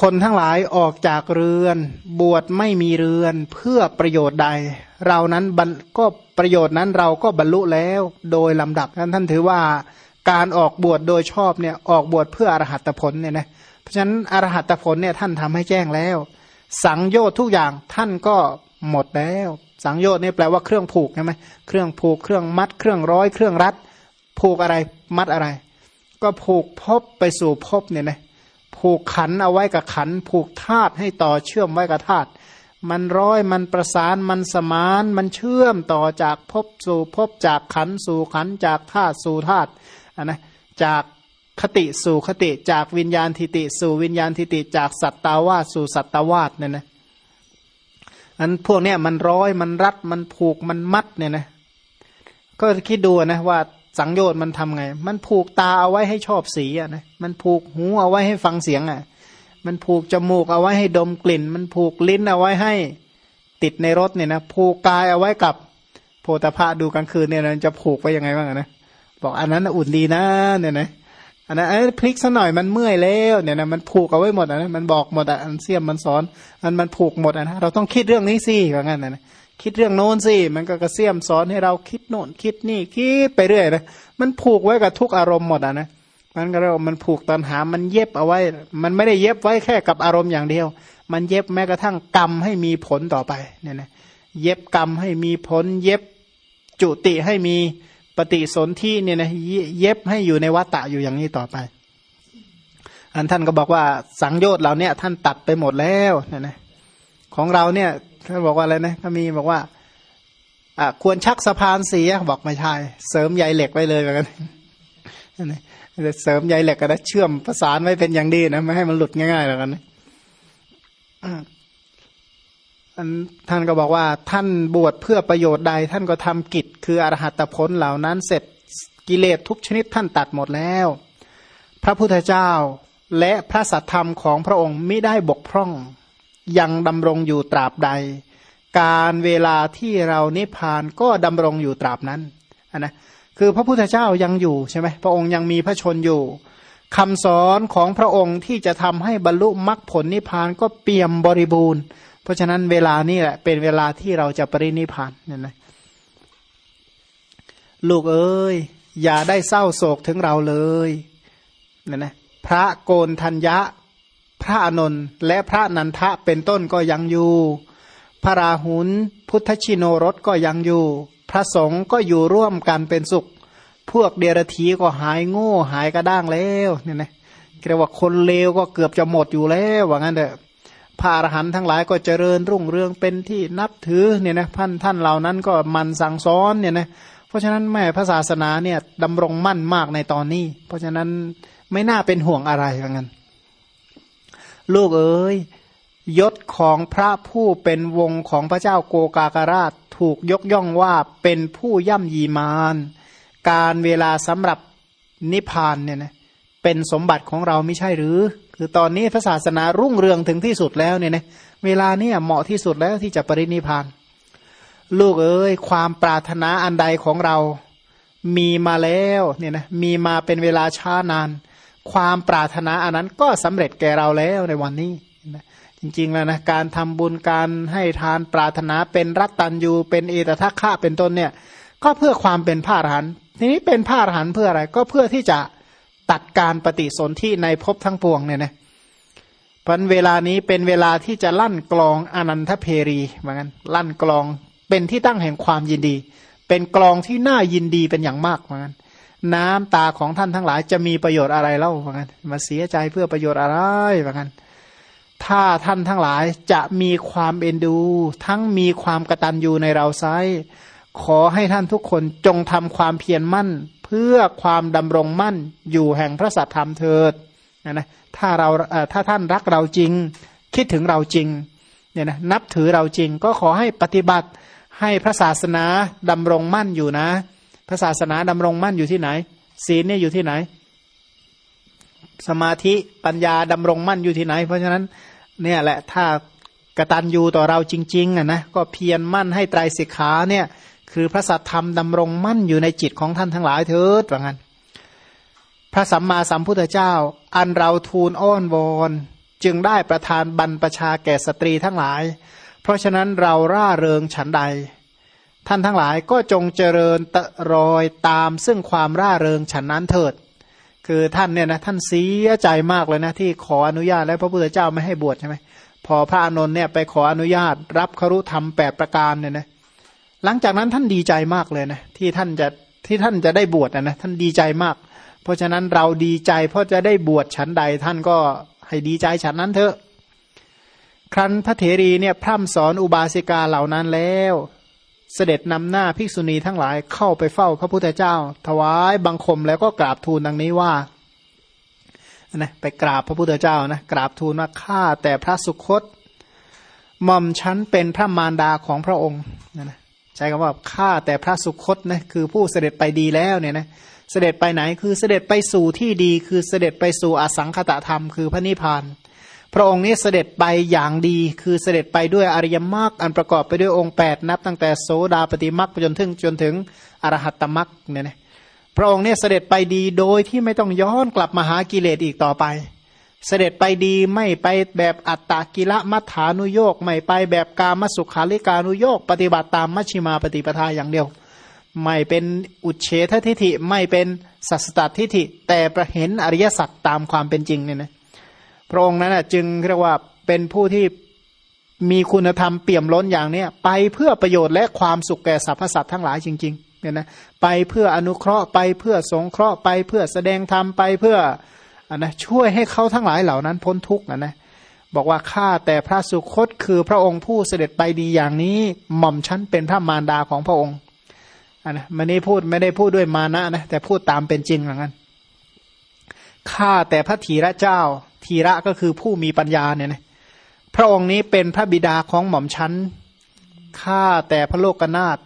คนทั้งหลายออกจากเรือน บวชไม่มีเรือนเพื่อประโยชน์ใด เรานั้นก็ประโยชน์นั้นเราก็บรรลุแล้วโดยลำดับนั้นท่านถือว่าการออกบวชโดยชอบเนี่ยออกบวชเพื่ออรหัตผลเนี่ยนะเพราะฉะนั้นอรหัตผลเนี่ยท่านทำให้แจ้งแล้ว สังโยชน์ทุกอย่างท่านก็หมดแล้ว สังโยชน์นี่แปลว่าเครื่องผูกใช่ไหมเครื่องผูกเครื่องมัด เครื่องร้อย เครื่องรัด ผูกอะไรมัดอะไร ก็ผูกพบไปสู่พบเนี่ยนะ ผูกขันเอาไว้กับขัน ผูกธาตุให้ต่อเชื่อมไว้กับธาตุมันร้อยมันประสานมันสมาน มันเชื่อมต่อจากพบสู่พบจากขันสู่ขันจากธาตุสู่ธาตุนนะจากคติสู่คติจากวิญญาณทิติ สู่วิญญาณทิติจากสัตตาวาสสู่สัตตาวาสเนี่ยนะอันพวกเนี้ยมันร้อยมันรัดมันผูกมันมัดเนี่ยนะก็คิดดูนะว่า สังโยชน์มันทำไง มันผูกตาเอาไว้ให้ชอบสีอะนะมันผูกหูเอาไว้ให้ฟังเสียงอะ มันผูกจมูกเอาไว้ให้ดมกลิ่น มันผูกลิ้นเอาไว้ให้ติดในรถเนี่ยนะผูกกายเอาไว้กับโพธาภาดูกลางคืนเนี่ยนะจะผูกไว้ยังไงบ้างนะบอกอันนั้นอุ่นดีนะเนี่ยนะอันนั้นพลิกซะหน่อยมันเมื่อยแล้วเนี่ยนะมันผูกเอาไว้หมดนะมันบอกหมดอะอันเสียมมันสอนอันมันผูกหมดอะนะเราต้องคิดเรื่องนี้สิว่างั้นนะ คิดเรื่องโน้นสิมันก็กระเสียมสอนให้เราคิดโน่นคิดนี่คิดไปเรื่อยนะมันผูกไว้กับทุกอารมณ์หมดอะนะมันก็เรียกมันผูกตอนหามันเย็บเอาไว้ มันไม่ได้เย็บไว้แค่กับอารมณ์อย่างเดียว มันเย็บแม้กระทั่งกรรมให้มีผลต่อไปเนี่ยนะเย็บกรรมให้มีผล เย็บจุติให้มีปฏิสนธิเนี่ยนะเย็บให้อยู่ในวัฏฏะอยู่อย่างนี้ต่อไป อันท่านก็บอกว่าสังโยชน์เราเนี่ยท่านตัดไปหมดแล้วเนี่ยนะของเราเนี่ย ท่านบอกว่าอะไรนะถ้ามีบอกว่าอ่าควรชักสะพานเสียบอกไม่ใช่เสริมใยเหล็กไว้เลยกันเสริมใยเหล็กก็ได้เชื่อมประสานไว้เป็นอย่างดีนะไม่ให้มันหลุดง่ายๆแล้วกันอันท่านก็บอกว่าท่านบวชเพื่อประโยชน์ใด ท่านก็ทำกิจ คืออรหัตผลเหล่านั้นเสร็จกิเลสทุกชนิดท่านตัดหมดแล้ว พระพุทธเจ้าและพระสัทธรรมของพระองค์ไม่ได้บกพร่อง ยังดำรงอยู่ตราบใด การเวลาที่เรานิพพานก็ดำรงอยู่ตราบนั้นนะคือพระพุทธเจ้ายังอยู่ใช่ไหมพระองค์ยังมีพระชนอยู่คำสอนของพระองค์ที่จะทำให้บรรลุมรรคผลนิพพานก็เปี่ยมบริบูรณ์ เพราะฉะนั้นเวลานี้แหละเป็นเวลาที่เราจะปรินิพพานเนี่ยนะลูกเอ้ยอย่าได้เศร้าโศกถึงเราเลยเนี่ยนะพระโกนทัญญะ พระอนนท์และพระนันทะเป็นต้นก็ยังอยู่ พระราหุลพุทธชิโนรสก็ยังอยู่ พระสงฆ์ก็อยู่ร่วมกันเป็นสุข พวกเดรธีก็หายโง่หายกระด้างแล้วเนี่ยนะเรียกว่าคนเลวก็เกือบจะหมดอยู่แล้วว่างั้นเถอะพระอรหันต์ทั้งหลายก็เจริญรุ่งเรืองเป็นที่นับถือเนี่ยนะท่านท่านเหล่านั้นก็มันสั่งสอนเนี่ยนะเพราะฉะนั้นแม่พระศาสนาเนี่ยดำรงมั่นมากในตอนนี้ เพราะฉะนั้นไม่น่าเป็นห่วงอะไรว่างั้น ลูกเอ๋ยยศของพระผู้เป็นวงของพระเจ้าโกกากราชถูกยกย่องว่าเป็นผู้ย่ำยีมาน การเวลาสำหรับนิพพานเนี่ยนะเป็นสมบัติของเราไม่ใช่หรือ คือตอนนี้พระศาสนารุ่งเรืองถึงที่สุดแล้วเนี่ยนะเวลานี้เหมาะที่สุดแล้วที่จะปรินิพาน ลูกเอ้ยความปรารถนาอันใดของเรา มีมาแล้วเนี่ยนะมีมาเป็นเวลาช้านาน ความปรารถนาอันนั้นก็สำเร็จแก่เราแล้วในวันนี้จริงๆแล้วนะการทำบุญการให้ทานปรารถนาเป็นรัตตัญยูเป็นเอตทัคคะเป็นต้นเนี่ยก็เพื่อความเป็นพระอรหันต์ทีนี้เป็นพระอรหันต์เพื่ออะไรก็เพื่อที่จะตัดการปฏิสนธิในภพทั้งปวงเนี่ยนะพันเวลานี้เป็นเวลาที่จะลั่นกลองอนันทเพรีเหมือนกันลั่นกลองเป็นที่ตั้งแห่งความยินดี เป็นกลองที่น่ายินดีเป็นอย่างมากเหมือนกัน น้ำตาของท่านทั้งหลายจะมีประโยชน์อะไรเล่าเหมือนกันมาเสียใจเพื่อประโยชน์อะไรเหมือนกันถ้าท่านทั้งหลายจะมีความเอ็นดู ทั้งมีความกระตันอยู่ในเราไซขอให้ท่านทุกคนจงทำความเพียรมั่น เพื่อความดำรงมั่นอยู่แห่งพระสัทธรรมเถิดนะนะถ้าเราถ้าท่านรักเราจริง คิดถึงเราจริงเนี่ยนะนับถือเราจริงก็ขอให้ปฏิบัติให้พระศาสนาดำรงมั่นอยู่นะ พระศาสนาดำรงมั่นอยู่ที่ไหน ศีลเนี่ยอยู่ที่ไหน สมาธิปัญญาดำรงมั่นอยู่ที่ไหน เพราะฉะนั้นเนี่ยแหละถ้ากระตันยูต่อเราจริงๆอะนะก็เพียรมั่นให้ไตรสิกขาเนี่ยคือพระสัทธรรมดำรงมั่นอยู่ในจิตของท่านทั้งหลายเถิดว่างั้น พระสัมมาสัมพุทธเจ้า อันเราทูลอ้อนวอนจึงได้ประทานบรรพชาแก่สตรีทั้งหลาย เพราะฉะนั้นเราร่าเริงฉันใด ท่านทั้งหลายก็จงเจริญตรอยตามซึ่งความร่าเริงฉันนั้นเถิด คือท่านเนี่ยนะท่านเสียใจมากเลยนะที่ขออนุญาตแล้วพระพุทธเจ้าไม่ให้บวชใช่ไหมพอพระอานนท์เนี่ยไปขออนุญาตรับครุธรรมแปดประการเนี่ยนะหลังจากนั้นท่านดีใจมากเลยนะที่ท่านจะที่ท่านจะได้บวชนะนะท่านดีใจมาก เพราะฉะนั้นเราดีใจเพราะจะได้บวชฉันใดท่านก็ให้ดีใจฉันนั้นเถอะ ครั้นพระเถรีเนี่ยพร่ำสอนอุบาสิกาเหล่านั้นแล้ว เสด็จนำหน้าภิกษุณีทั้งหลายเข้าไปเฝ้าพระพุทธเจ้า ถวายบังคมแล้วก็กราบทูลดังนี้ว่านะไปกราบพระพุทธเจ้านะกราบทูลว่าข้าแต่พระสุคตหม่อมชั้นเป็นพระมารดาของพระองค์นะใช้คำว่าข้าแต่พระสุคตนะคือผู้เสด็จไปดีแล้วเนี่ยนะเสด็จไปไหนคือเสด็จไปสู่ที่ดีคือเสด็จไปสู่อสังคตธรรม คือพระนิพพาน พระองค์นี้เสด็จไปอย่างดีคือเสด็จไปด้วยอริยมรรคอันประกอบไปด้วยองค์ 8 นับตั้งแต่โสดาปฏิมรรคจนถึงจนถึงอรหัตตมรรคเนี่ยนะพระองค์เนี่ยเสด็จไปดีโดยที่ไม่ต้องย้อนกลับมาหากิเลสอีกต่อไป เสด็จไปดีไม่ไปแบบอัตตากิละมัฐานุโยกไม่ไปแบบกามสุขาริการุโยกปฏิบัติตามมัชิมาปฏิปทาอย่างเดียว ไม่เป็นอุเฉททิฐิไม่เป็นสัสตตทิฐิแต่ประเห็นอริยสัจตามความเป็นจริงเนี่ยนะ พระองค์นั้นจึงเรียกว่าเป็นผู้ที่มีคุณธรรมเปี่ยมล้นอย่างเนี้ยไปเพื่อประโยชน์และความสุขแก่สรรพสัตว์ทั้งหลายจริงๆเนี่ยนะไปเพื่ออนุเคราะห์ไปเพื่อสงเคราะห์ไปเพื่อแสดงธรรมไปเพื่ออนนะช่วยให้เขาทั้งหลายเหล่านั้นพ้นทุกข์นะนะบอกว่าข้าแต่พระสุคตคือพระองค์ผู้เสด็จไปดีอย่างนี้หม่อมชั้นเป็นพระมารดาของพระองค์อันนะมันนี้พูดไม่ได้พูดด้วยมานะนะแต่พูดตามเป็นจริงเหมือนกันข้าแต่พระธีระเจ้า ธีระก็คือผู้มีปัญญาเนี่ยนะพระองค์นี้เป็นพระบิดาของหม่อมชั้นข้าแต่พระโลกนาถ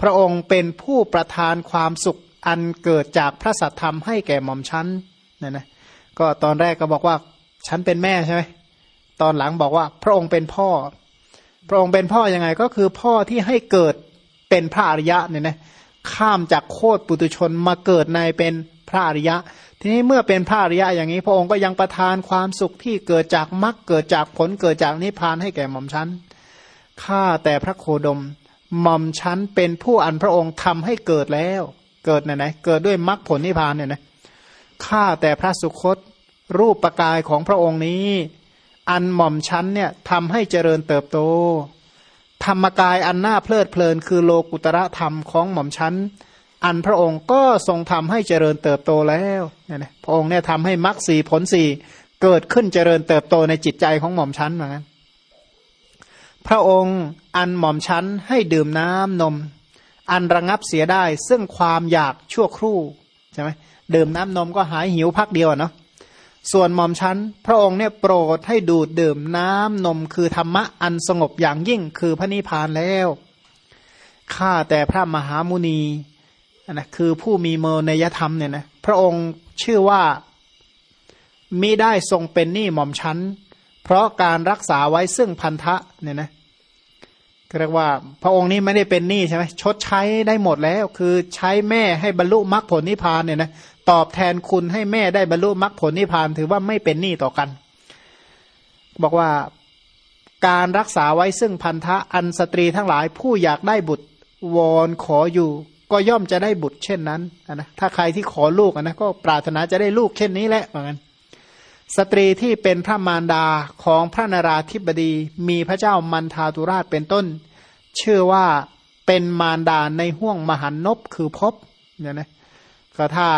พระองค์เป็นผู้ประทานความสุขอันเกิดจากพระสัทธรรมให้แก่หม่อมชั้นเนี่ยนะก็ตอนแรกก็บอกว่าฉันเป็นแม่ใช่ไหมตอนหลังบอกว่าพระองค์เป็นพ่อ พระองค์เป็นพ่อยังไงก็คือพ่อที่ให้เกิดเป็นพระอริยะเนี่ยนะข้ามจากโคตรปุตุชนมาเกิดในเป็นพระอริยะ ทีนี้เมื่อเป็นพระอริยะอย่างนี้ พระองค์ก็ยังประทานความสุขที่เกิดจากมรรคเกิดจากผลเกิดจากนิพพานให้แก่หม่อมชั้นข้าแต่พระโคดมหม่อมชั้นเป็นผู้อันพระองค์ทำให้เกิดแล้ว เกิดไหนไหนเกิดด้วยมรรคผลนิพพานเนี่ยนะข้าแต่พระสุคตรูปประกายของพระองค์นี้ อันหม่อมชั้นเนี่ยทำให้เจริญเติบโต ธรรมกายอันน่าเพลิดเพลินคือโลกุตระธรรมของหม่อมชั้น อันพระองค์ก็ทรงทำให้เจริญเติบโตแล้วเนี่ยนะพระองค์เนี่ยทำให้มรรคสีผลสีเกิดขึ้นเจริญเติบโตในจิตใจของหม่อมชั้นเหมือนกันพระองค์อันหม่อมชั้นให้ดื่มน้ำนม อันระงับเสียได้ ซึ่งความอยากชั่วครู่ใช่ไหมดื่มน้ำนมก็หายหิวพักเดียวเนาะส่วนหม่อมชั้น พระองค์เนี่ยโปรดให้ดูดดื่มน้ำนมคือธรรมะอันสงบอย่างยิ่งคือพระนิพพานแล้วข้าแต่พระมหามุนี นะคือผู้มีเมนยธรรมเนี่ยนะพระองค์ชื่อว่ามิได้ทรงเป็นหนี้หม่อมชั้น เพราะการรักษาไว้ซึ่งพันธะเนี่ยนะเรียกว่าพระองค์นี้ไม่ได้เป็นหนี้ใช่ไหมชดใช้ได้หมดแล้ว คือใช้แม่ให้บรรลุมรรคผลนิพพานเนี่ยนะตอบแทนคุณให้แม่ได้บรรลุมรรคผลนิพพาน ถือว่าไม่เป็นหนี้ต่อกัน บอกว่าการรักษาไว้ซึ่งพันธะอันสตรีทั้งหลายผู้อยากได้บุตรวอนขออยู่ ก็ย่อมจะได้บุตรเช่นนั้นนะถ้าใครที่ขอลูกนะก็ปรารถนาจะได้ลูกเช่นนี้แหละเหมือนกันสตรีที่เป็นพระมารดาของพระนราธิบดีมีพระเจ้ามันทาตุราชเป็นต้น เชื่อว่าเป็นมารดาในห่วงมหันนบคือพบเนี่ยนะก็ถ้า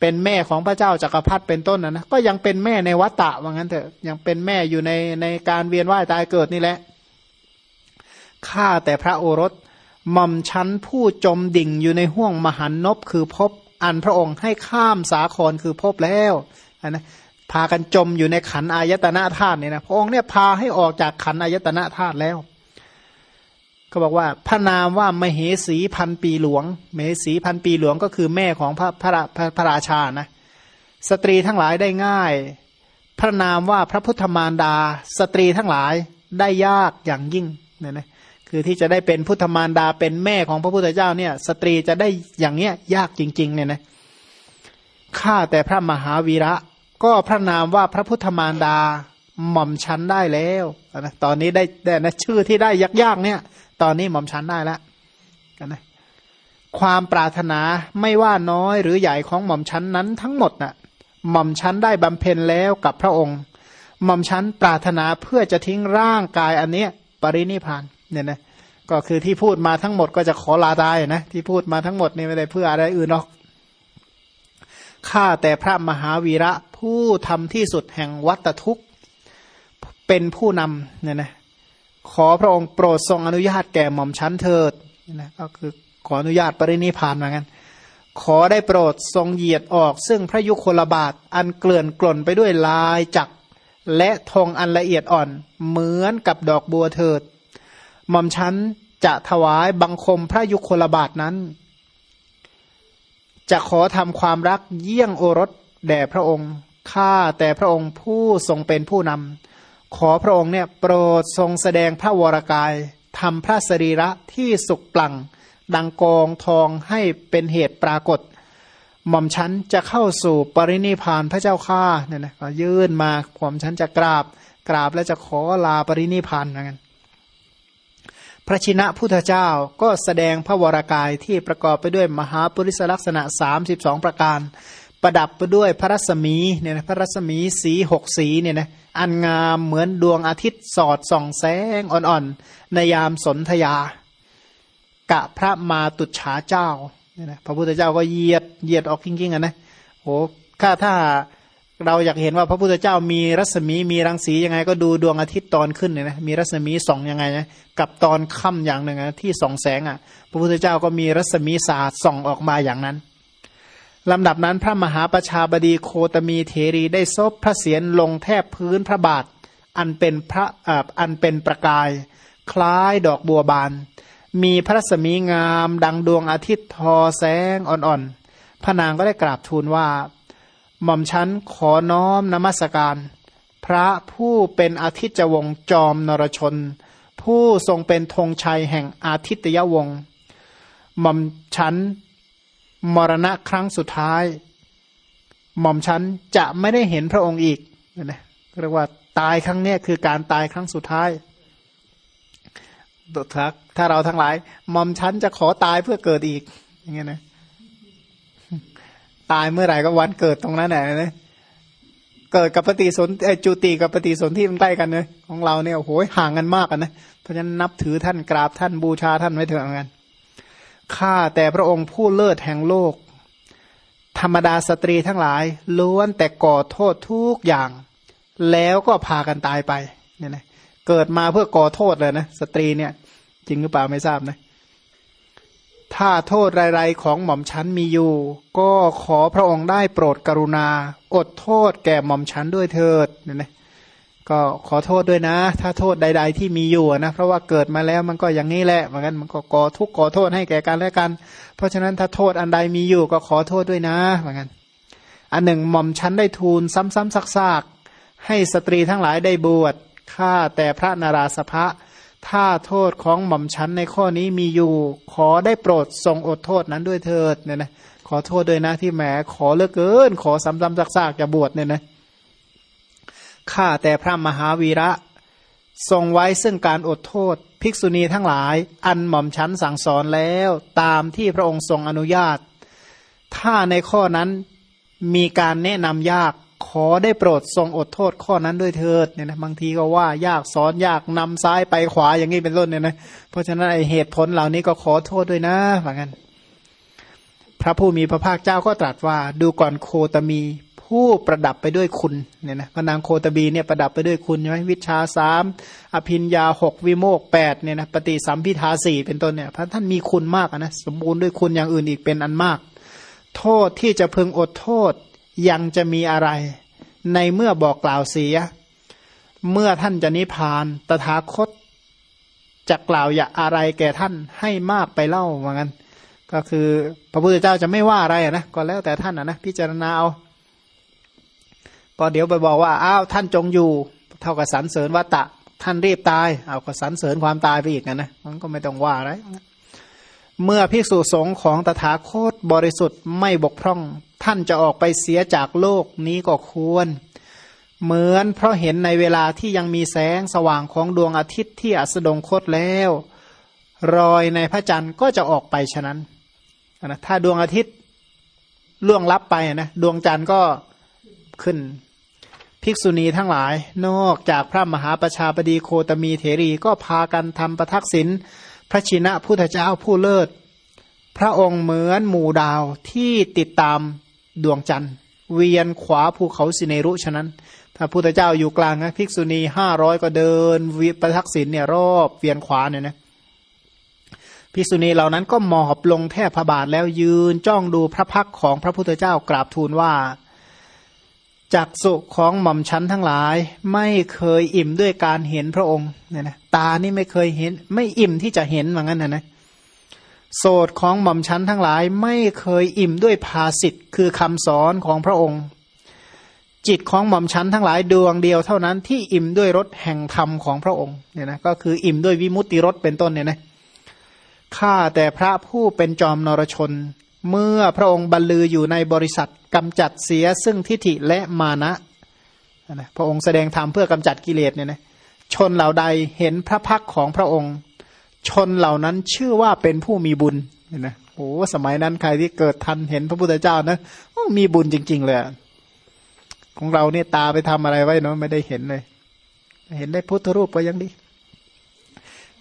เป็นแม่ของพระเจ้าจักรพรรดิเป็นต้นนะนะก็ยังเป็นแม่ในวัตตะว่างั้นเถอะยังเป็นแม่อยู่ในในการเวียนว่ายตายเกิดนี่แหละข้าแต่พระโอรส หม่อมชั้นผู้จมดิ่งอยู่ในห่วงมหันนบคือพบอันพระองค์ให้ข้ามสาครคือพบแล้วนะพากันจมอยู่ในขันอายตนะธาตุเนี่ยนะพระองค์เนี่ยพาให้ออกจากขันอายตนะธาตุแล้วเขาบอกว่าพระนามว่ามเหสีพันปีหลวงมเหสีพันปีหลวงก็คือแม่ของพระพระพระพระราชานะสตรีทั้งหลายได้ง่าย พระนามว่าพระพุทธมารดา สตรีทั้งหลายได้ยากอย่างยิ่งเนี่ยนะ คือที่จะได้เป็นพุทธมารดาเป็นแม่ของพระพุทธเจ้าเนี่ย สตรีจะได้อย่างเนี้ยยากจริง ๆ เนี่ยนะข้าแต่พระมหาวีระ ก็พระนามว่าพระพุทธมารดาหม่อมชันได้แล้วนะตอนนี้ได้แต่นะชื่อที่ได้ยากๆเนี่ย ตอนนี้หม่อมชันได้แล้วนะความปรารถนาไม่ว่าน้อยหรือใหญ่ของหม่อมชันนั้นทั้งหมดนะ่ะหม่อมชันได้บำเพ็ญแล้วกับพระองค์ หม่อมชันปรารถนาเพื่อจะทิ้งร่างกายอันเนี้ยปรินิพาน เนี่ยนะก็คือที่พูดมาทั้งหมดก็จะขอลาตายนะที่พูดมาทั้งหมดนี่ไม่ได้เพื่ออะไรอื่นหรอกข้าแต่พระมหาวีระผู้ทำที่สุดแห่งวัตทุกข์เป็นผู้นำเนี่ยนะขอพระองค์โปรดทรงอนุญาตแก่หม่อมชั้นเถิดนะก็คือขออนุญาตปรินิพานเหมือนกันขอได้โปรดทรงเหยียดออก ซึ่งพระยุคลบาทอันเกลื่อนกล่นไปด้วยลายจักและทองอันละเอียดอ่อน เหมือนกับดอกบัวเถิด หม่อมชั้นจะถวายบังคมพระยุคลบาทนั้น จะขอทำความรักเยี่ยงโอรสแด่พระองค์ข้าแต่พระองค์ผู้ทรงเป็นผู้นำขอพระองค์เนี่ยโปรดทรงแสดงพระวรกายทำพระสรีระที่สุกปลังดังกองทองให้เป็นเหตุปรากฏ หม่อมชั้นจะเข้าสู่ปรินิพานพระเจ้าข้าเนี่ยนะก็ยื่นมาหม่อมชั้นจะกราบกราบแล้วจะขอลาปรินิพานเหมือนกัน พระชินะพุทธเจ้าก็แสดงพระวรากายที่ประกอบไปด้วยมหาปริสลักษณะ 32 ประการ ประดับไปด้วยพระรัศมีเนี่ยนะพระรัศมีสีหกสีเนี่ยนะอันงามเหมือนดวงอาทิตย์สอดส่องแสงอ่อนๆ ในยามสนธยา กะพระมาตุฉาเจ้าเนี่ยนะพระพุทธเจ้าก็เหยียดเหยียดออกจริงๆอะนะโอ้ข้าถ้า เราอยากเห็นว่าพระพุทธเจ้ามีรัศมีมีรังสียังไง ก็ดูดวงอาทิตย์ตอนขึ้นเนี่ยนะมีรัศมีส่องยังไงนะกับตอนค่ำอย่างหนึ่งนะที่ส่องแสงอะ พระพุทธเจ้าก็มีรัศมีศาสตร์ส่องออกมาอย่างนั้นลำดับนั้นพระมหาประชาบดีโคตมีเทรีได้ซบพระเศียรลงแทบพื้นพระบาท อันเป็นพระอันเป็นประกาย คล้ายดอกบัวบาน มีพระรัศมีงาม ดังดวงอาทิตย์ทอแสงอ่อนๆพระนางก็ได้กราบทูลว่า หม่อมชั้นขอน้อมนมัสการ พระผู้เป็นอาทิตย์วงจอมนรชน ผู้ทรงเป็นธงชัยแห่งอาทิตยวงหม่อมชั้นมรณะครั้งสุดท้าย หม่อมชั้นจะไม่ได้เห็นพระองค์อีกนะเรียกว่าตายครั้งนี้คือการตายครั้งสุดท้ายถ้าเราทั้งหลายหม่อมชั้นจะขอตายเพื่อเกิดอีกอย่างเงี้ยนะ ตายเมื่อไหร่ก็วันเกิดตรงนั้นแหละนะเกิดกับปฏิสนจุติกับปฏิสนที่มันใกล้กันเลยของเราเนี่ยโอ้โหห่างกันมากกันนะเพราะฉะนั้นนับถือท่านกราบท่านบูชาท่านไว้เถอะกันข้าแต่พระองค์ผู้เลิศแห่งโลก ธรรมดาสตรีทั้งหลาย ล้วนแต่ก่อโทษทุกอย่าง แล้วก็พากันตายไปเนี่ยนะเกิดมาเพื่อก่อโทษเลยนะ สตรีเนี่ย จริงหรือเปล่าไม่ทราบนะ ถ้าโทษไรๆของหม่อมชั้นมีอยู่ ก็ขอพระองค์ได้โปรดกรุณา อดโทษแก่หม่อมชั้นด้วยเถิดเนี่ยนะก็ขอโทษด้วยนะ ถ้าโทษใด ๆ ที่มีอยู่นะเพราะว่าเกิดมาแล้วมันก็อย่างนี้แหละเหมือนกันมันก็ก่อทุกข์ก่อโทษให้แก่กันและกัน เพราะฉะนั้นถ้าโทษอันใดมีอยู่ก็ขอโทษด้วยนะเหมือนกันอันหนึ่งหม่อมชั้นได้ทูลซ้ำๆซากๆให้สตรีทั้งหลายได้บวชข้าแต่พระนาราสภะ ถ้าโทษของหม่อมชั้นในข้อนี้มีอยู่ ขอได้โปรดทรงอดโทษนั้นด้วยเถิดเนี่ยนะขอโทษด้วยนะที่แหมขอเลิกเกิน ขอซ้ำๆซากๆจะบวชเนี่ยนะข้าแต่พระมหาวีระทรงไว้ซึ่งการอดโทษ ภิกษุณีทั้งหลาย อันหม่อมชั้นสั่งสอนแล้วตามที่พระองค์ทรงอนุญาต ถ้าในข้อนั้นมีการแนะนำยาก ขอได้โปรดทรงอดโทษข้อนั้นด้วยเถิดเนี่ยนะบางทีก็ว่ายากสอนยากนำซ้ายไปขวาอย่างนี้เป็นต้นเนี่ยนะเพราะฉะนั้นไอเหตุผลเหล่านี้ก็ขอโทษด้วยนะเหมือนกันพระผู้มีพระภาคเจ้าก็ตรัสว่า ดูก่อนโคตมีผู้ประดับไปด้วยคุณเนี่ยนะพระนางโคตบีเนี่ยประดับไปด้วยคุณใช่ไหมวิชาสามอภินยาหกวิโมกแปดเนี่ยนะปฏิสัมพิทาสี่เป็นต้นเนี่ยพระท่านมีคุณมากนะสมบูรณ์ด้วยคุณอย่างอื่นอีกเป็นอันมาก โทษที่จะพึงอดโทษ ยังจะมีอะไร ในเมื่อบอกกล่าวเสีย เมื่อท่านจะนิพพานตถาคตจะกล่าวอย่าอะไรแก่ท่านให้มากไปเล่าเหมือนกันก็คือพระพุทธเจ้าจะไม่ว่าอะไรนะก็แล้วแต่ท่านนะพิจารณาเอาพอเดี๋ยวไปบอกว่าอ้าวท่านจงอยู่ เท่ากับสรรเสริญวัตตะ ท่านรีบตายเอาก็สรรเสริญความตายไปอีกนะนะมันก็ไม่ต้องว่าอะไรเมื่อภิกษุสงฆ์ของตถาคตบริสุทธิ์ไม่บกพร่อง ท่านจะออกไปเสียจากโลกนี้ก็ควร เหมือนเพราะเห็นในเวลาที่ยังมีแสงสว่างของดวงอาทิตย์ที่อัสดงคตแล้ว รอยในพระจันทร์ก็จะออกไปฉะนั้นนะถ้าดวงอาทิตย์ล่วงลับไปนะดวงจันทร์ก็ขึ้น ภิกษุณีทั้งหลาย นอกจากพระมหาประชาบดีโคตมีเถรีก็พากันทำประทักษิณพระชินะพุทธเจ้าผู้เลิศ พระองค์เหมือนหมู่ดาวที่ติดตาม ดวงจันทร์ เวียนขวาภูเขาสิเนรุฉะนั้น ถ้าพุทธเจ้าอยู่กลางนะภิกษุณีห้าร้อยก็เดินวิประทักษิณเนี่ยรอบเวียนขวาเนี่ยนะภิกษุณีเหล่านั้นก็หมอบลงแทบพระบาทแล้วยืนจ้องดูพระพักของพระพุทธเจ้ากราบทูลว่าจักสุของหม่อมชั้นทั้งหลาย ไม่เคยอิ่มด้วยการเห็นพระองค์เนี่ยนะตานี่ไม่เคยเห็น ไม่อิ่มที่จะเห็นเหมือนกันนะนะ โสดของหม่อมชั้นทั้งหลายไม่เคยอิ่มด้วยภาสิทธ์คือคำสอนของพระองค์ จิตของหม่อมชั้นทั้งหลายดวงเดียวเท่านั้นที่อิ่มด้วยรสแห่งธรรมของพระองค์เนี่ยนะก็คืออิ่มด้วยวิมุตติรสเป็นต้นเนี่ยนะข้าแต่พระผู้เป็นจอมนรชน เมื่อพระองค์บรรลืออยู่ในบริษัทกำจัดเสียซึ่งทิฏฐิและมานะนะพระองค์แสดงธรรมเพื่อกำจัดกิเลสเนี่ยนะชนเหล่าใดเห็นพระพักของพระองค์ ชนเหล่านั้นชื่อว่าเป็นผู้มีบุญเนี่ยนะโอ้สมัยนั้นใครที่เกิดทันเห็นพระพุทธเจ้านะมีบุญจริง ๆ เลยของเราเนี่ยตาไปทำอะไรไว้เนาะไม่ได้เห็นเลย เห็นได้พุทธรูปก็ยังดี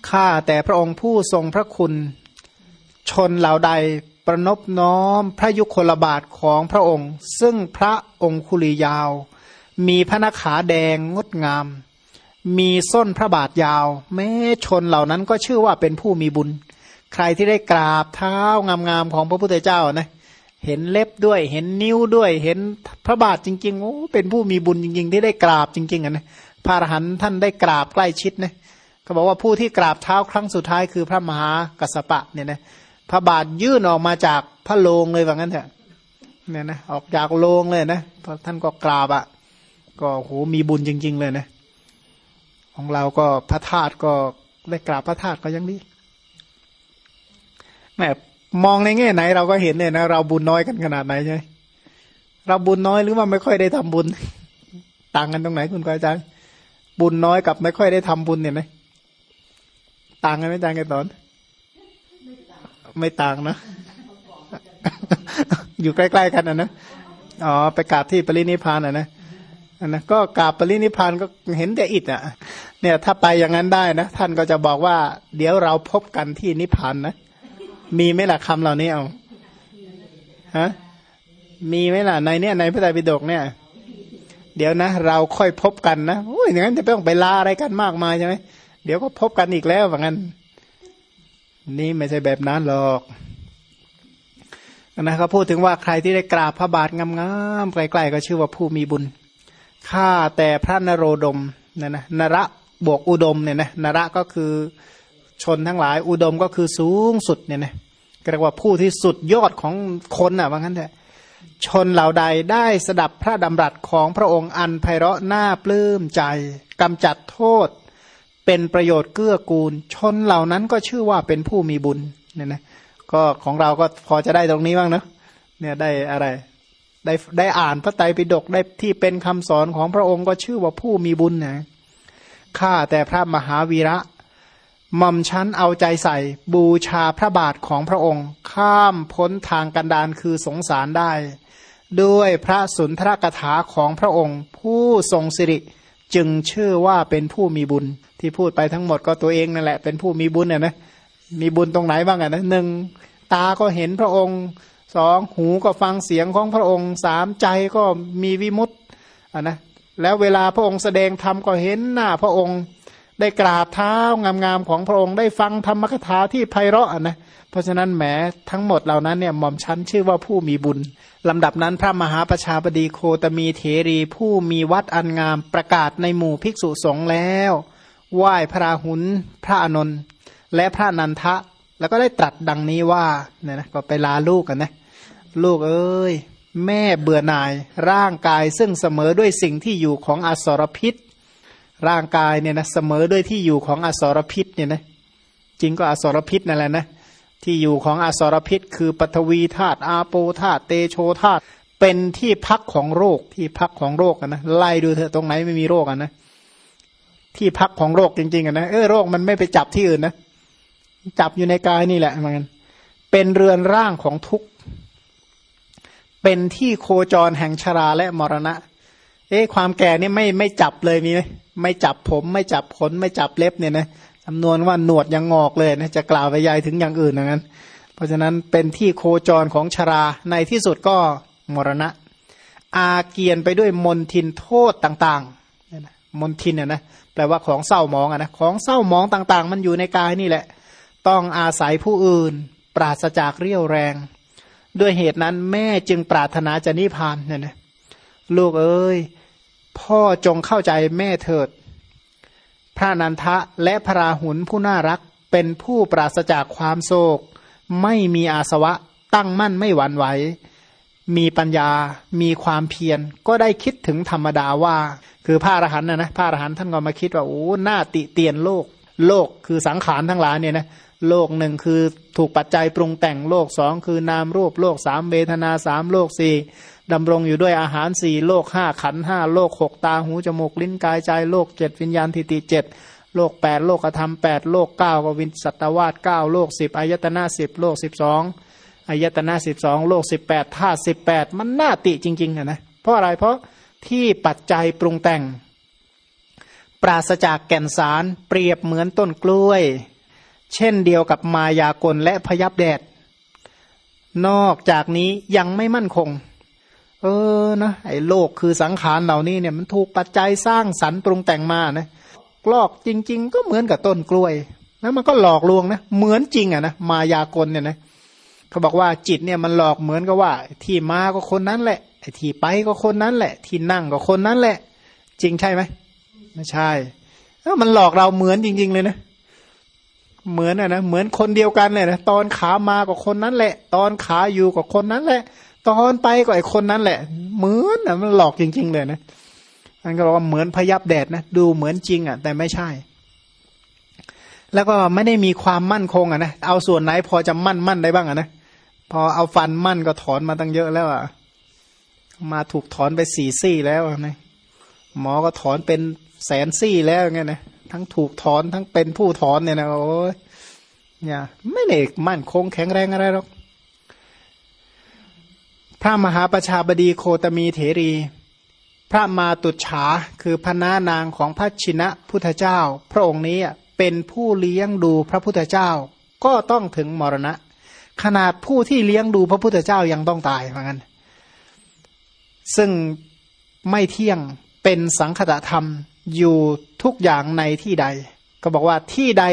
ข้าแต่พระองค์ผู้ทรงพระคุณ ชนเหล่าใดประนบน้อมพระยุคลบาทของพระองค์ ซึ่งพระองคุลียาว มีพระนขาแดงงดงาม มีส้นพระบาทยาว แม้ชนเหล่านั้นก็ชื่อว่าเป็นผู้มีบุญ ใครที่ได้กราบเท้างามๆของพระพุทธเจ้านะเห็นเล็บด้วยเห็นนิ้วด้วย เห็นพระบาทจริงๆโอ้เป็นผู้มีบุญจริง ๆ ที่ได้กราบจริงๆอะนะพระอรหันต์ท่านได้กราบใกล้ชิดนะเขาบอกว่าผู้ที่กราบเท้าครั้งสุดท้ายคือพระมหากัสปะเนี่ยนะพระบาทยื่นออกมาจากพระโลงเลยว่างั้นเถอะเนี่ยนะออกจากโลงเลยนะท่านก็กราบอะ่ะ ก็โหมีบุญจริง ๆ เลยนะ ของเราก็พระธาตุก็ได้กราบพระธาตุก็ยังดีแม่มองในแง่ไหนเราก็เห็นเนี่ยนะเราบุญน้อยกันขนาดไหนใช่ เราบุญน้อยหรือว่าไม่ค่อยได้ทำบุญ ต่างกันตรงไหนคุณกอาจารย์บุญน้อยกับไม่ค่อยได้ทำบุญเนี่ยนะต่างกันไหมอาจารย์กันตอน ไม่ต่างนะ อยู่ใกล้ๆกันนะนะอ๋อไปกราบที่ปรินิพานอะนะอันนะก็กราบปรินิพานก็เห็นแต่อิฐอะ เนี่ยถ้าไปอย่างนั้นได้นะท่านก็จะบอกว่า เดี๋ยวเราพบกันที่นิพพานนะ มีไหมล่ะคำเหล่านี้เอาฮะมีไหมล่ะในเนี่ยในพระไตรปิฎกเนี่ย เดี๋ยวนะ เราค่อยพบกันนะโอ้ยอย่างนั้นจะต้องไปลาอะไรกันมากมายใช่ไหมเดี๋ยวก็พบกันอีกแล้วว่างั้นนี่ไม่ใช่แบบนั้นหรอกนะเขาพูดถึงว่าใครที่ได้กราบพระบาทงามๆไกลๆก็ชื่อว่าผู้มีบุญข้าแต่พระนโรดมนี่ยนะนระ บวกอุดมเนี่ยนะนระก็คือชนทั้งหลาย อุดมก็คือสูงสุดเนี่ยนะเรียกว่าผู้ที่สุดยอดของคนอะว่างั้นแหละชนเหล่าใดได้สดับพระดำรัสของพระองค์อันไพเราะหน่าปลื้มใจกำจัดโทษ เป็นประโยชน์เกื้อกูล ชนเหล่านั้นก็ชื่อว่าเป็นผู้มีบุญเนี่ยนะก็ของเราก็พอจะได้ตรงนี้บ้างเนาะเนี่ยได้อะไรได้ได้อ่านพระไตรปิฎกได้ที่เป็นคำสอนของพระองค์ก็ชื่อว่าผู้มีบุญนะ ข้าแต่พระมหาวีระหม่อมชั้นเอาใจใส่บูชาพระบาทของพระองค์ ข้ามพ้นทางกันดานคือสงสารได้ ด้วยพระสุนทรกถาของพระองค์ ผู้ทรงสิริจึงชื่อว่าเป็นผู้มีบุญ ที่พูดไปทั้งหมดก็ตัวเองนั่นแหละ เป็นผู้มีบุญเนี่ยนะมีบุญตรงไหนบ้างอะนะหนึ่งตาก็เห็นพระองค์สองหูก็ฟังเสียงของพระองค์สามใจก็มีวิมุตต์อะนะ แล้วเวลาพระองค์แสดงธรรมก็เห็นหน้าพระองค์ได้กราบเท้างามๆของพระองค์ได้ฟังธรรมกถาที่ไพเราะนะเพราะฉะนั้นแหมทั้งหมดเหล่านั้นเนี่ยหม่อมชั้นชื่อว่าผู้มีบุญลำดับนั้นพระมหาประชาบดีโคตมีเถรีผู้มีวัดอันงามประกาศในหมู่ภิกษุสงฆ์แล้วไหว้พระหุลพระอนนท์และพระนันทะ แล้วก็ได้ตรัสดังนี้ว่าเนี่ยนะก็ไปลาลูกกันนะ ลูกเอ้ย แม่เบื่อหน่าย ร่างกายซึ่งเสมอด้วยสิ่งที่อยู่ของอสรพิษ ร่างกายเนี่ยนะเสมอด้วยที่อยู่ของอสรพิษเนี่ยนะจริงก็อสรพิษนั่นแหละนะที่อยู่ของอสรพิษ คือปฐวีธาตุอาโปธาตุเตโชธาตุเป็นที่พักของโรคที่พักของโรคนะไล่ดูเถอะตรงไหนไม่มีโรคกันนะที่พักของโรคจริงๆกันนะเออโรคมันไม่ไปจับที่อื่นนะจับอยู่ในกายนี่แหละมันเป็นเรือนร่างของทุกข์ เป็นที่โคจรแห่งชราและมรณะ เอ๊ะความแก่เนี่ยไม่ไม่จับเลยมีไหมไม่จับผมไม่จับขนไม่จับเล็บเนี่ยนะจำนวนว่าหนวดยังงอกเลยนะจะกล่าวไปยายถึงอย่างอื่นอย่างนั้น เพราะฉะนั้นเป็นที่โคจรของชราในที่สุดก็มรณะ อาเกียนไปด้วยมนทินโทษต่างๆมนทินเนี่ยนะแปลว่าของเศร้ามองอะนะของเศร้ามองต่างๆ มันอยู่ในกายนี่แหละ ต้องอาศัยผู้อื่น ปราศจากเรี่ยวแรง ด้วยเหตุนั้นแม่จึงปรารถนาจะนิพพานเนี่ยนะลูกเอ้ยพ่อจงเข้าใจแม่เถิด พระนันทะและพระราหุลผู้น่ารักเป็นผู้ปราศจากความโศก ไม่มีอาสวะตั้งมั่นไม่หวั่นไหว มีปัญญา มีความเพียร ก็ได้คิดถึงธรรมดาว่า คือพระอรหันต์นะนะพระอรหันต์ท่านก็มาคิดว่าโอ้หน้าติเตียนโลก โลกคือสังขารทั้งหลายเนี่ยนะ โลกหนึ่งคือถูกปัจจัยปรุงแต่งโลกสองคือนามรูปโลกสามเวทนาสามโลกสี่ดำรงอยู่ด้วยอาหารสี่โลกห้าขันห้าโลกหกตาหูจมูกลิ้นกายใจโลกเจ็ดวิญญาณทิฏฐิเจ็ดโลกแปดโลกธรรมแปดโลกเก้ากวินสัตวาสเก้าโลกสิบอายตนะสิบโลกสิบสองอายตนะสิบสองโลกสิบแปดธาตุสิบแปดมันน่าติจริงๆนะเพราะอะไรเพราะที่ปัจจัยปรุงแต่ง ปราศจากแก่นสารเปรียบเหมือนต้นกล้วย เช่นเดียวกับมายากลและพยับแดด นอกจากนี้ยังไม่มั่นคง เออนะไอ้โลกคือสังขารเหล่านี้เนี่ยมันถูกปัจจัยสร้างสรรปรุงแต่งมานะลอกจริง ๆ ก็เหมือนกับต้นกล้วยแล้วมันก็หลอกลวงนะเหมือนจริงอะนะมายากลเนี่ยนะเขาบอกว่าจิตเนี่ยมันหลอกเหมือนกับว่า ที่มาก็คนนั้นแหละไอ้ที่ไปก็คนนั้นแหละ ที่นั่งก็คนนั้นแหละ จริงใช่ไหมไม่ใช่แล้วมันหลอกเราเหมือนจริง ๆ เลยนะ เหมือนอะนะเหมือนคนเดียวกันเลยนะตอนขามาก็คนนั้นแหละ ตอนขาอยู่ก็คนนั้นแหละ ตอนไปก็ไอ้คนนั้นแหละ เหมือนอะมันหลอกจริง ๆ เลยนะมันก็บอกว่าเหมือนพยับแดดนะดูเหมือนจริงอะ แต่ไม่ใช่ แล้วก็ไม่ได้มีความมั่นคงอะนะเอาส่วนไหนพอจะมั่นมั่นได้บ้างอะนะพอเอาฟันมั่นก็ถอนมาตั้งเยอะแล้วอะมาถูกถอนไปสี่ซี่แล้วนะหมอก็ถอนเป็นแสนซี่แล้วไงนะ ทั้งถูกถอนทั้งเป็นผู้ถอนเนี่ยนะโอ้ยเนี่ยไม่เนกมั่นคงแข็งแรงอะไรหรอก พระมหาประชาบดีโคตมีเถรี พระมาตุฉาคือพนานางของพระชินะพุทธเจ้า พระองค์นี้เป็นผู้เลี้ยงดูพระพุทธเจ้า ก็ต้องถึงมรณะ ขนาดผู้ที่เลี้ยงดูพระพุทธเจ้ายังต้องตายเหมือนกันซึ่งไม่เที่ยงเป็นสังคตธรรมอยู่ ทุกอย่างในที่ใด ก็บอกว่าที่ใด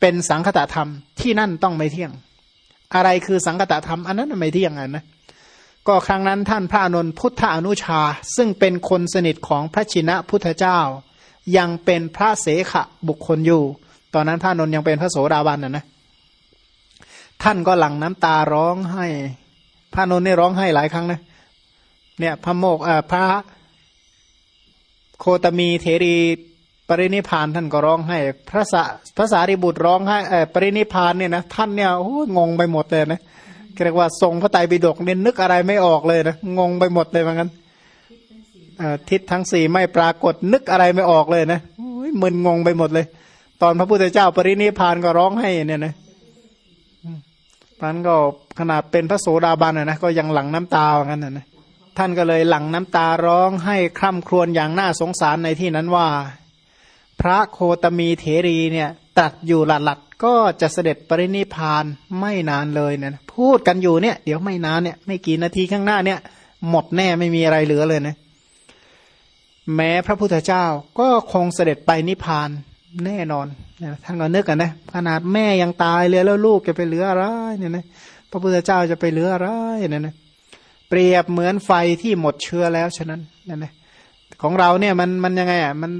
เป็นสังคตธรรมที่นั่นต้องไม่เที่ยง อะไรคือสังคตธรรมอันนั้นไม่เที่ยงอันนะก็ครั้งนั้นท่านพระนนพุทธอนุชา ซึ่งเป็นคนสนิทของพระชินะพุทธเจ้า ยังเป็นพระเสขะบุคคลอยู่ ตอนนั้นพระนนยังเป็นพระโสดาบันนะนะท่านก็หลั่งน้ำตาร้องให้ พระนนนี่ร้องให้หลายครั้งนะเนี่ยพระโมกพระ โคตมีเทรีปรินิพานท่านก็ร้องให้พระสะพระสารีบุตรร้องให้ปรินิพานเนี่ยนะท่านเนี่ยโอ้งงไปหมดเลยนะเรียกว่าทรงพระไตรปิฎกเนี่ยนึกอะไรไม่ออกเลยนะงงไปหมดเลยเหมือนกันทิศทั้งสี่ไม่ปรากฏนึกอะไรไม่ออกเลยนะมึนงงไปหมดเลย ตอนพระพุทธเจ้าปรินิพานก็ร้องให้เนี่ยนะมันก็ขนาดเป็นพระโสดาบันนะก็ยังหลั่งน้ำตาเหมือนกันนะ ท่านก็เลยหลั่งน้ำตาร้องให้คร่ำครวญอย่างน่าสงสารในที่นั้นว่า พระโคตมีเถรีเนี่ยตัดอยู่หลัดหลัดก็จะเสด็จปรินิพานไม่นานเลยเนี่ยพูดกันอยู่เนี่ยเดี๋ยวไม่นานเนี่ยไม่กี่นาทีข้างหน้าเนี่ย หมดแน่ไม่มีอะไรเหลือเลยนะแม้พระพุทธเจ้าก็คงเสด็จไปนิพพานแน่นอนท่านก็นึกกันนะขนาดแม่ยังตายเลยแล้วลูกจะไปเหลืออะไรเนี่ยนะพระพุทธเจ้าจะไปเหลืออะไรเนี่ยนะ เปรียบเหมือนไฟที่หมดเชื้อแล้วฉะนั้นเนี่ยนะของเราเนี่ยมันมันยังไงอะมัน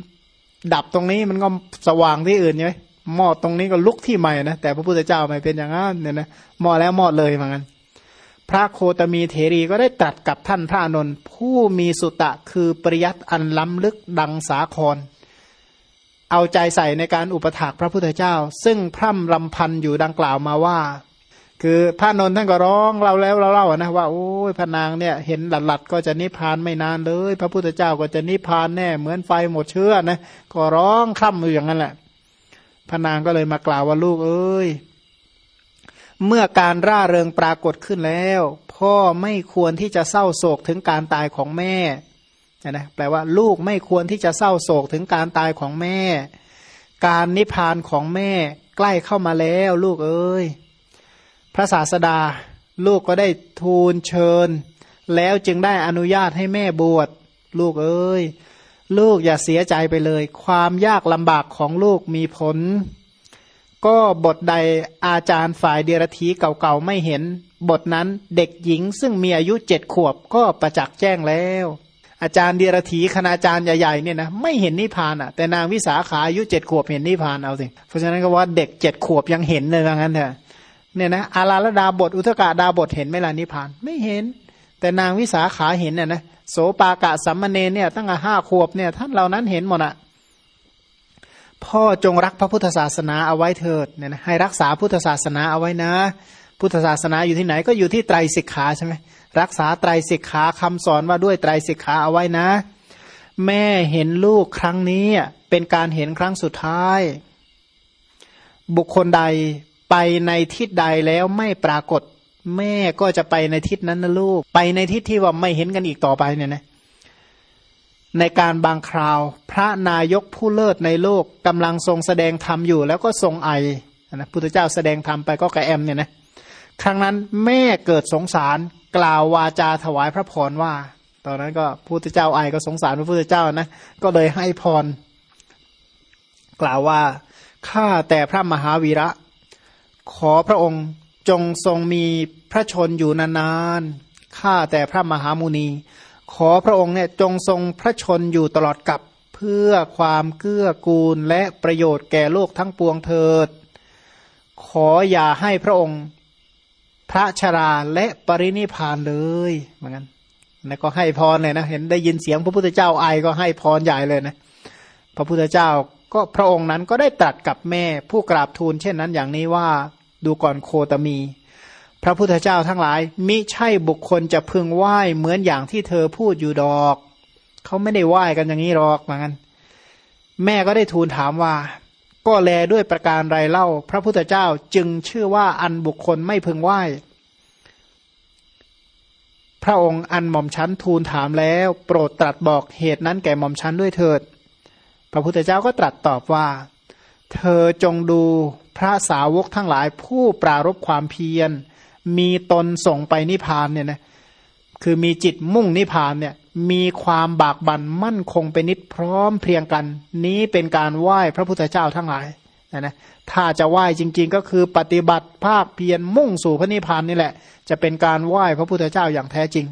ดับตรงนี้มันก็สว่างที่อื่นใช่ไหมหมอดตรงนี้ก็ลุกที่ใหม่นะแต่พระพุทธเจ้าไม่เป็นอย่างนั้นเนี่ยนะหมอดแล้วหมอดเลยเหมือนกันพระโคตมีเถรีก็ได้ตรัสกับท่านพระนนท์ผู้มีสุตะคือปริยัตอันล้ำลึกดังสาคร เอาใจใส่ในการอุปถากพระพุทธเจ้า ซึ่งพร่ำรำพันอยู่ดังกล่าวมาว่า คือพระนนท์ท่านก็ร้องเราแล้วเราเล่านะว่าโอ้ยพระนางเนี่ยเห็นหลัดหลัดก็จะนิพพานไม่นานเลย พระพุทธเจ้าก็จะนิพพานแน่เหมือนไฟหมดเชื้อนะก็ร้องคร่ำอยู่อย่างนั้นแหละพระนางก็เลยมากล่าวว่าลูกเอ้ยเมื่อการร่าเริงปรากฏขึ้นแล้ว พ่อไม่ควรที่จะเศร้าโศกถึงการตายของแม่นะแปลว่าลูกไม่ควรที่จะเศร้าโศกถึงการตายของแม่ การนิพพานของแม่ ใกล้เข้ามาแล้ว ลูกเอ้ย พระศาสดา ลูกก็ได้ทูลเชิญ แล้วจึงได้อนุญาตให้แม่บวชลูกเอ้ยลูกอย่าเสียใจไปเลย ความยากลำบากของลูกมีผล ก็บทใดอาจารย์ฝ่ายเดียรถีเก่าๆไม่เห็น บทนั้นเด็กหญิงซึ่งมีอายุเจ็ดขวบก็ประจักษ์แจ้งแล้ว อาจารย์เดียรถีคณาจารย์ใหญ่ๆเนี่ยนะไม่เห็นนิพพานอะ แต่นางวิสาขาอายุเจ็ดขวบเห็นนิพพานเอาสิเพราะฉะนั้นก็ว่าเด็กเจ็ดขวบยังเห็นเลยว่างั้นเถอะ เนี่ยนะอาราลดาบทอุทกาดาบทเห็นไหมล่ะนิพพานไม่เห็น แต่นางวิสาขาเห็นน่ะนะโสปากะสัมมเนเนี่ยตั้งแต่ห้าขวบเนี่ยท่านเหล่านั้นเห็นหมดอะพ่อจงรักพระพุทธศาสนาเอาไว้เถิดเนี่ยนะให้รักษาพุทธศาสนาเอาไว้นะ พุทธศาสนาอยู่ที่ไหนก็อยู่ที่ไตรสิกขาใช่ไหมรักษาไตรสิกขาคำสอนว่าด้วยไตรสิกขาเอาไว้นะ แม่เห็นลูกครั้งนี้เป็นการเห็นครั้งสุดท้าย บุคคลใด ไปในทิศใดแล้วไม่ปรากฏ แม่ก็จะไปในทิศนั้นนะลูก ไปในทิศที่ว่าไม่เห็นกันอีกต่อไปเนี่ยนะในการบางคราว พระนายกผู้เลิศในโลกกำลังทรงแสดงธรรมอยู่ แล้วก็ทรงไอนะพุทธเจ้าแสดงธรรมไปก็กระแอมเนี่ยนะครั้งนั้นแม่เกิดสงสารกล่าววาจาถวายพระพรว่า ตอนนั้นก็พุทธเจ้าไอก็สงสารพระพุทธเจ้านะก็เลยให้พร กล่าวว่าข้าแต่พระมหาวีระ ขอพระองค์จงทรงมีพระชนอยู่นานๆข้าแต่พระมหามุนี ขอพระองค์เนี่ยจงทรงพระชนอยู่ตลอดกับเพื่อความเกื้อกูลและประโยชน์แก่โลกทั้งปวงเถิด ขออย่าให้พระองค์พระชราและปรินิพานเลยเหมือนกันนะก็ให้พรเลยนะ เห็นได้ยินเสียงพระพุทธเจ้าไอก็ให้พรใหญ่เลยนะ พระพุทธเจ้าก็พระองค์นั้นก็ได้ตรัสกับแม่ผู้กราบทูลเช่นนั้นอย่างนี้ว่า ดูก่อนโคตมี พระพุทธเจ้าทั้งหลาย มิใช่บุคคลจะพึงไหว้เหมือนอย่างที่เธอพูดอยู่ดอก เขาไม่ได้ไหว้กันอย่างนี้หรอกเหมือนกันแม่ก็ได้ทูลถามว่า ก็แลด้วยประการไรเล่า พระพุทธเจ้าจึงชื่อว่าอันบุคคลไม่พึงไหว้พระองค์อันหม่อมชั้นทูลถามแล้ว โปรดตรัสบอกเหตุนั้นแก่หม่อมชั้นด้วยเถิด พระพุทธเจ้าก็ตรัสตอบว่า เธอจงดูพระสาวกทั้งหลายผู้ปรารบความเพียร มีตนส่งไปนิพพานเนี่ยนะคือมีจิตมุ่งนิพพานเนี่ยมีความบากบั่นมั่นคงเป็นนิดพร้อมเพรียงกัน นี้เป็นการไหว้พระพุทธเจ้าทั้งหลายนะนะถ้าจะไหว้จริง ๆ ก็คือปฏิบัติภาคเพียรมุ่งสู่พระนิพพานนี่แหละ จะเป็นการไหว้พระพุทธเจ้าอย่างแท้จริง